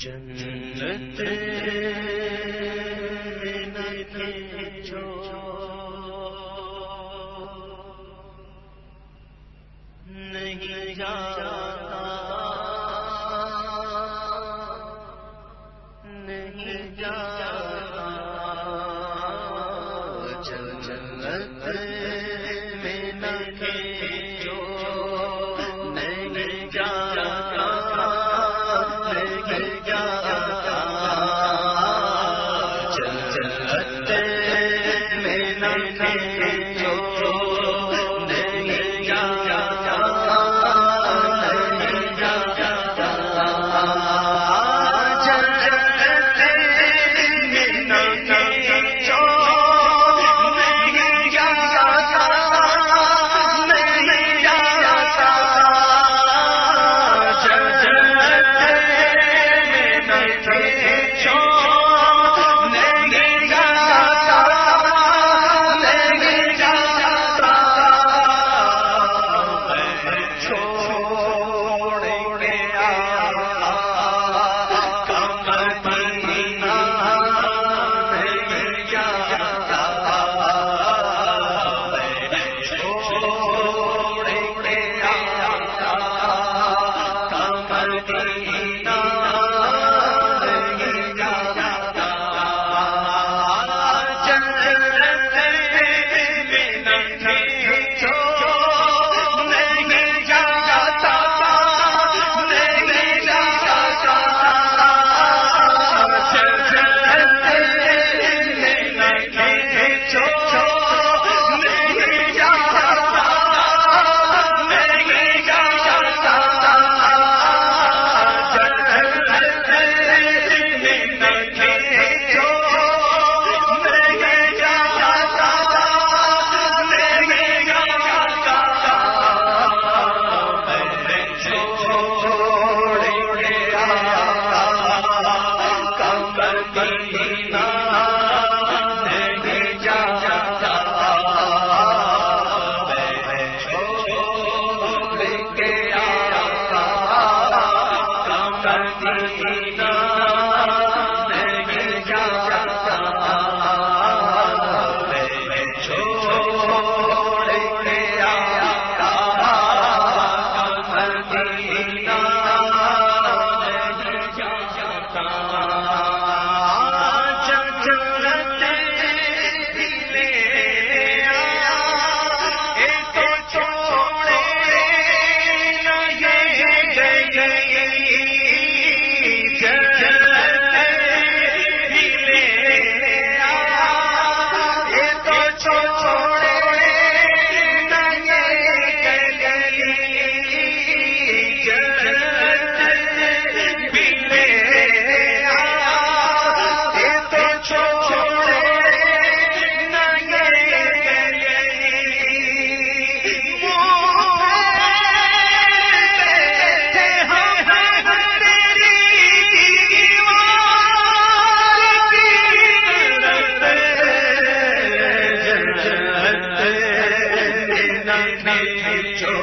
جنت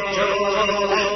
نہیں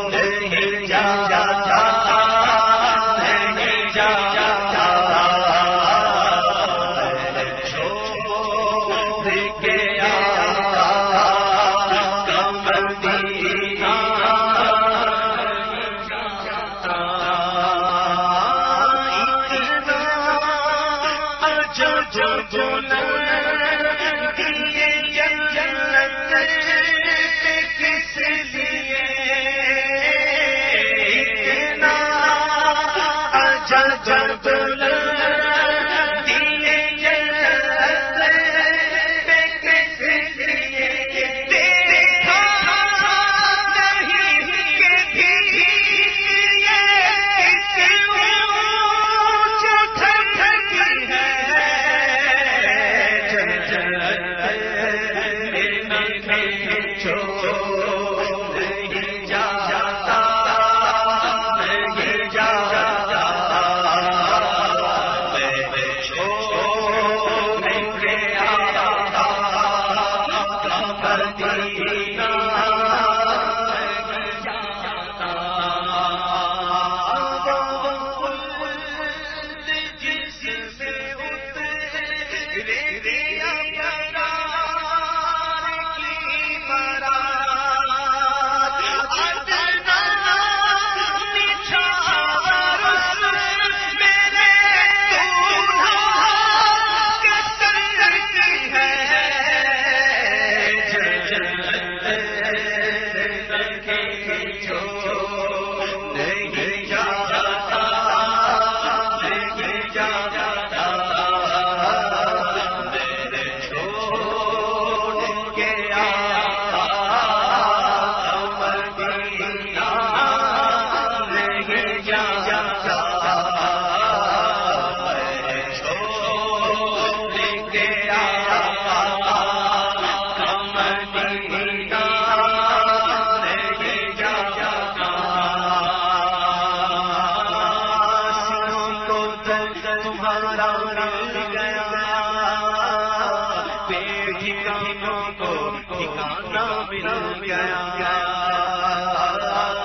ٹھکانا مل گیا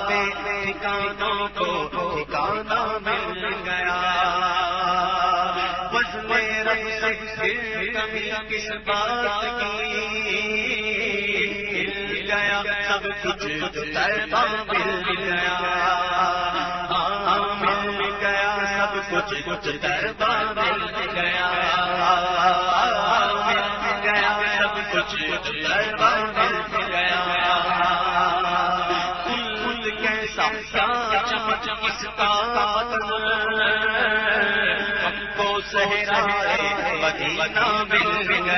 ٹھکانوں کو ٹھکانا مل گیا بس کمی کس بات کی مل گیا سب کچھ تربا مل گیا مل گیا سب کچھ کچھ دربا مل گیا مل گیا سب کچھ کچھ دربا کیا ہم کو سہرا مدینہ مل گیا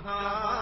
جہاں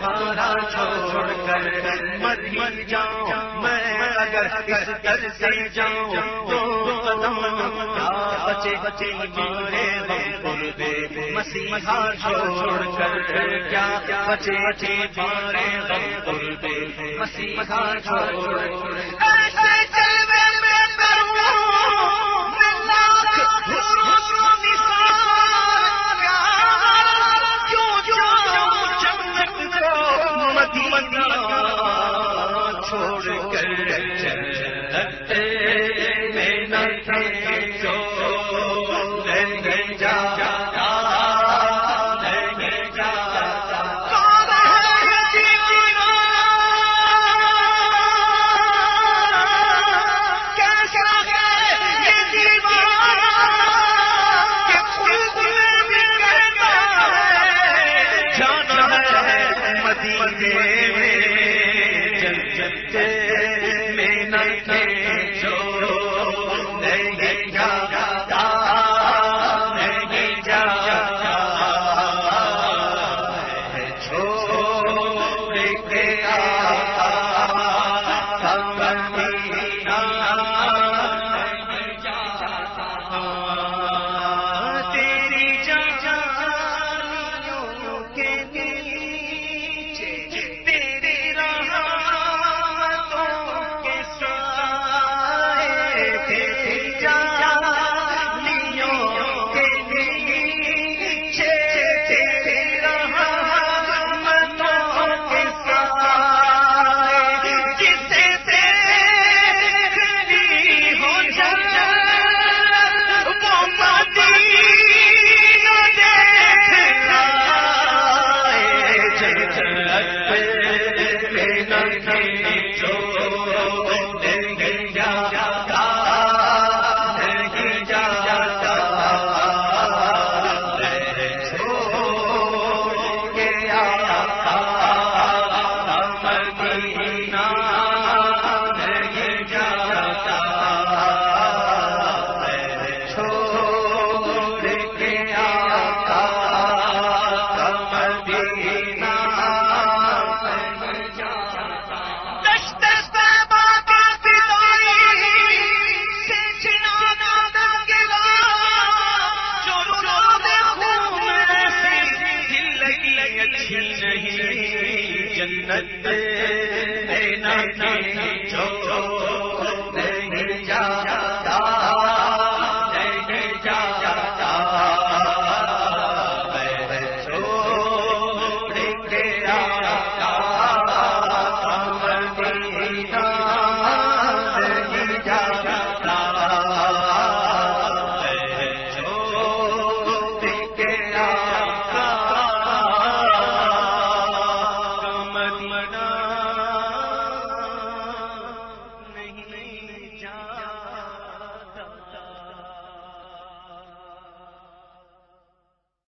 تمہارا چھوڑ مر مر جاؤں۔ میں اگر اس در سے جاؤں تو قدم بچے بچے مارے بول دے۔ مسیحا چھوڑ کر کیا؟ بچے بچے مارے بول دے۔ مسیحا چھوڑ